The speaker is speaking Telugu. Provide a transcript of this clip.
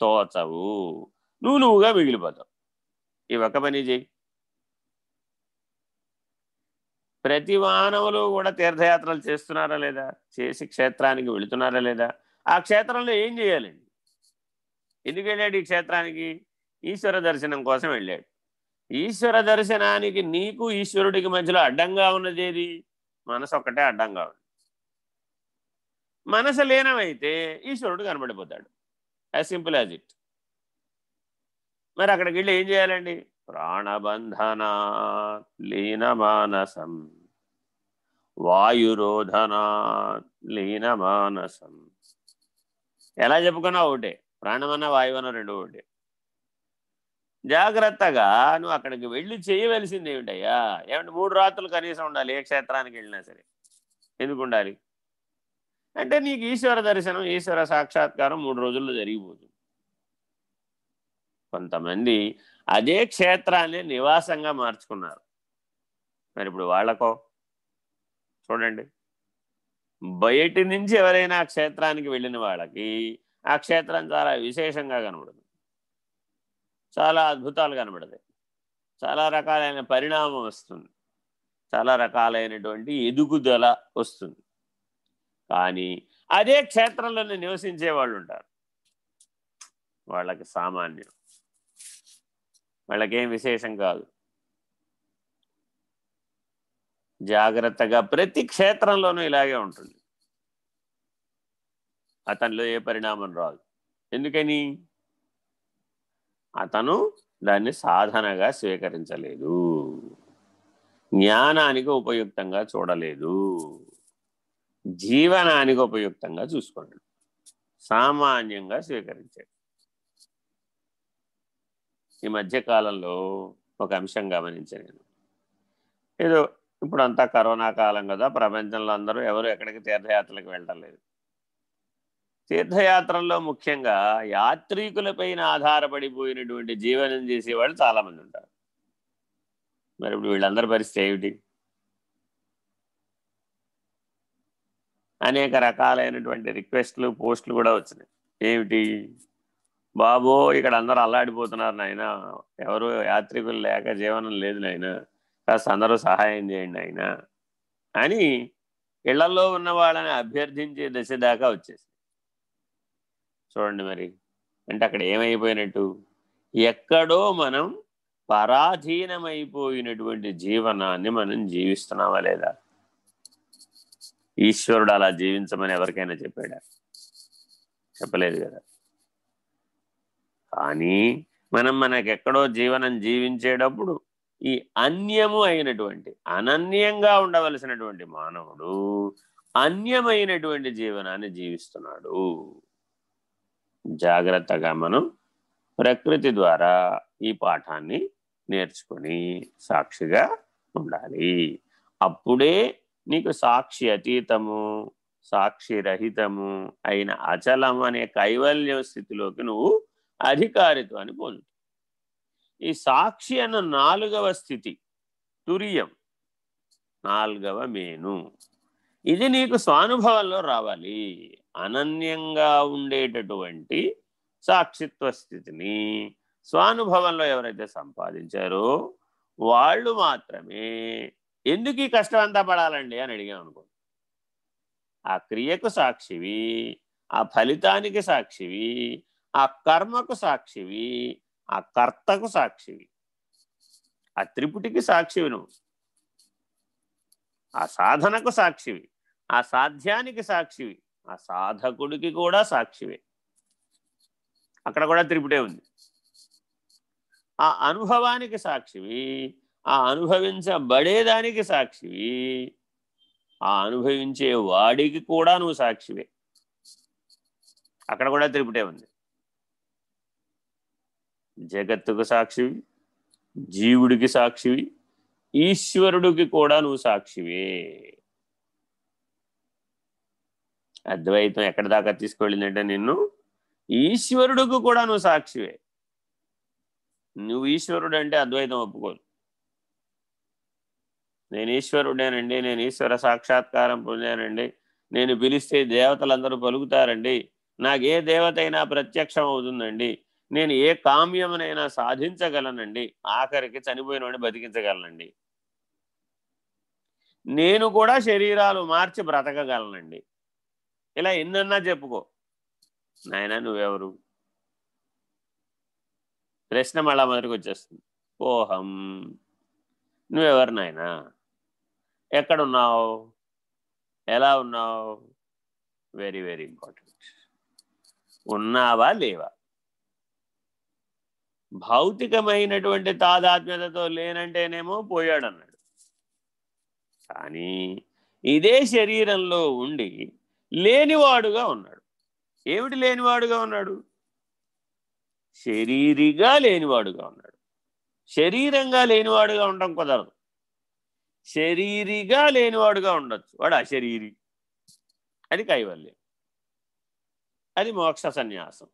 తోచవు. నువ్వు నువ్వుగా మిగిలిపోతావు. ఈ ఒక్క పని చేయి ప్రతి మానవులు కూడా తీర్థయాత్రలు చేస్తున్నారా లేదా? చేసి క్షేత్రానికి వెళుతున్నారా లేదా? ఆ క్షేత్రంలో ఏం చేయాలండి? ఎందుకు వెళ్ళాడు ఈ క్షేత్రానికి? ఈశ్వర దర్శనం కోసం వెళ్ళాడు. ఈశ్వర దర్శనానికి నీకు ఈశ్వరుడికి మధ్యలో అడ్డంగా ఉన్నది ఏది? మనసు ఒక్కటే అడ్డంగా ఉంది. మనసు లీనమైతే ఈశ్వరుడు కనబడిపోతాడు. యాజ్ సింపుల్ యాజ్ ఇట్ మరి అక్కడికి వెళ్ళి ఏం చేయాలండి? ప్రాణబంధన లీనమానసం. వాయురోధనా లీనమానసం. ఎలా చెప్పుకున్నా ఒకటే. ప్రాణమన్న వాయువన రెండు ఒకటే. జాగ్రత్తగా నువ్వు అక్కడికి వెళ్ళి చేయవలసింది ఏమిటయ్యా ఏమంటే మూడు రాత్రులు కనీసం ఉండాలి ఏ క్షేత్రానికి వెళ్ళినా సరే. ఎందుకు ఉండాలి? అంటే నీకు ఈశ్వర దర్శనం ఈశ్వర సాక్షాత్కారం మూడు రోజుల్లో జరిగిపోతుంది కొంతమంది అదే క్షేత్రాన్ని నివాసంగా మార్చుకున్నారు. మరి ఇప్పుడు వాళ్ళకో? చూడండి. బయటి నుంచి ఎవరైనా క్షేత్రానికి వెళ్ళిన వాళ్ళకి ఆ క్షేత్రం చాలా విశేషంగా కనబడుతుంది. చాలా అద్భుతాలు కనబడతాయి. చాలా రకాలైన పరిణామం వస్తుంది. చాలా రకాలైనటువంటి ఎదుగుదల వస్తుంది. కానీ అదే క్షేత్రంలోనే నివసించే వాళ్ళు ఉంటారు వాళ్ళకి సామాన్యం వాళ్ళకేం విశేషం కాదు. జాగ్రత్తగా ప్రతి క్షేత్రంలోనూ ఇలాగే ఉంటుంది. అతనిలో ఏ పరిణామం రాదు. ఎందుకని? అతను దాన్ని సాధనగా స్వీకరించలేదు. జ్ఞానానికి ఉపయుక్తంగా చూడలేదు. జీవనానికి ఉపయుక్తంగా చూసుకున్నాడు సామాన్యంగా స్వీకరించాడు. ఈ మధ్యకాలంలో ఒక అంశం గమనించాను నేను. ఏదో ఇప్పుడు అంతా కరోనా కాలం కదా ప్రపంచంలో అందరూ ఎవరు ఎక్కడికి తీర్థయాత్రలకు వెళ్ళడం లేదు. తీర్థయాత్రల్లో ముఖ్యంగా యాత్రికులపైన ఆధారపడిపోయినటువంటి జీవనం చేసేవాళ్ళు చాలామంది ఉంటారు. మరి ఇప్పుడు వీళ్ళందరి పరిస్థితి ఏమిటి? అనేక రకాలైనటువంటి రిక్వెస్ట్లు పోస్టులు కూడా వచ్చినాయి. ఏమిటి? బాబో ఇక్కడ అందరూ అల్లాడిపోతున్నారు నాయన. ఎవరు యాత్రికులు లేక జీవనం లేదు నాయన. కాస్త అందరూ సహాయం చేయండి ఆయన అని ఇళ్ళలో ఉన్న వాళ్ళని అభ్యర్థించే దశ దాకా వచ్చేసి చూడండి మరి అంటే అక్కడ ఏమైపోయినట్టు? ఎక్కడో మనం పరాధీనమైపోయినటువంటి జీవనాన్ని మనం జీవిస్తున్నామా లేదా? ఈశ్వరుడు అలా జీవించమని ఎవరికైనా చెప్పాడా? చెప్పలేదు కదా. కానీ మనం మనకెక్కడో జీవనం జీవించేటప్పుడు ఈ అన్యము అయినటువంటి అనన్యంగా ఉండవలసినటువంటి మానవుడు అన్యమైనటువంటి జీవనాన్ని జీవిస్తున్నాడు. జాగ్రత్తగా మనం ప్రకృతి ద్వారా ఈ పాఠాన్ని నేర్చుకొని సాక్షిగా ఉండాలి. అప్పుడే నీకు సాక్షి అతీతము సాక్షి రహితము అయిన అచలం అనే కైవల్య స్థితిలోకి నువ్వు అధికారిత్వాన్ని పొందుతావు. ఈ సాక్షి అన్న నాలుగవ స్థితి తురియం. నాలుగవ మేను. ఇది నీకు స్వానుభవంలో రావాలి. అనన్యంగా ఉండేటటువంటి సాక్షిత్వ స్థితిని స్వానుభవంలో ఎవరైతే సంపాదించారో వాళ్ళు మాత్రమే ఎందుకు ఈ కష్టం అంతా పడాలండి అని అడిగాం అనుకో. ఆ క్రియకు సాక్షివి ఆ ఫలితానికి సాక్షివి ఆ కర్మకు సాక్షివి ఆ కర్తకు సాక్షివి. ఆ త్రిపుటికి సాక్షివి నువ్వు. ఆ సాధనకు సాక్షివి. ఆ సాధ్యానికి సాక్షివి. ఆ సాధకుడికి కూడా సాక్షివే. అక్కడ కూడా త్రిపుటే ఉంది. ఆ అనుభవానికి సాక్షివి ఆ అనుభవించబడేదానికి సాక్షివి. ఆ అనుభవించే వాడికి కూడా నువ్వు సాక్షివే. అక్కడ కూడా త్రిపుటే ఉంది. జగత్తుకు సాక్షివి జీవుడికి సాక్షివి ఈశ్వరుడికి కూడా నువ్వు సాక్షివే. అద్వైతం ఎక్కడి దాకా తీసుకువెళ్ళిందంటే నిన్ను ఈశ్వరుడికి కూడా నువ్వు సాక్షివే. నువ్వు ఈశ్వరుడు అంటే అద్వైతం ఒప్పుకోదు. నేను ఈశ్వరుడేనండి నేను ఈశ్వర సాక్షాత్కారం పొందానండి. నేను పిలిస్తే దేవతలందరూ పలుకుతారండి. నాకు ఏ దేవత అయినా ప్రత్యక్షం అవుతుందండి. నేను ఏ కామ్యమునైనా సాధించగలనండి. ఆఖరికి చనిపోయినవాడిని బతికించగలనండి. నేను కూడా శరీరాలు మార్చి బ్రతకగలనండి. ఇలా ఎన్నన్నా చెప్పుకో. నాయన నువ్వెవరు? ప్రశ్న మళ్ళా మొదటికి వచ్చేస్తుంది ఓహం. నువ్వెవరు నాయనా? ఎక్కడున్నావు? ఎలా ఉన్నావు? వెరీ వెరీ ఇంపార్టెంట్ ఉన్నావా లేవా? భౌతికమైనటువంటి తాదాత్మ్యతతో లేనంటేనేమో పోయాడన్నాడు. కానీ ఇదే శరీరంలో ఉండి లేనివాడుగా ఉన్నాడు. ఏమిటి లేనివాడుగా ఉన్నాడు? శరీరిగా లేనివాడుగా ఉన్నాడు. శరీరంగా లేనివాడుగా ఉండడం కుదరదు. శరీరిగా లేనివాడుగా ఉండొచ్చు. వాడు అశరీరి. అది కైవల్యం. అది మోక్ష సన్యాసం.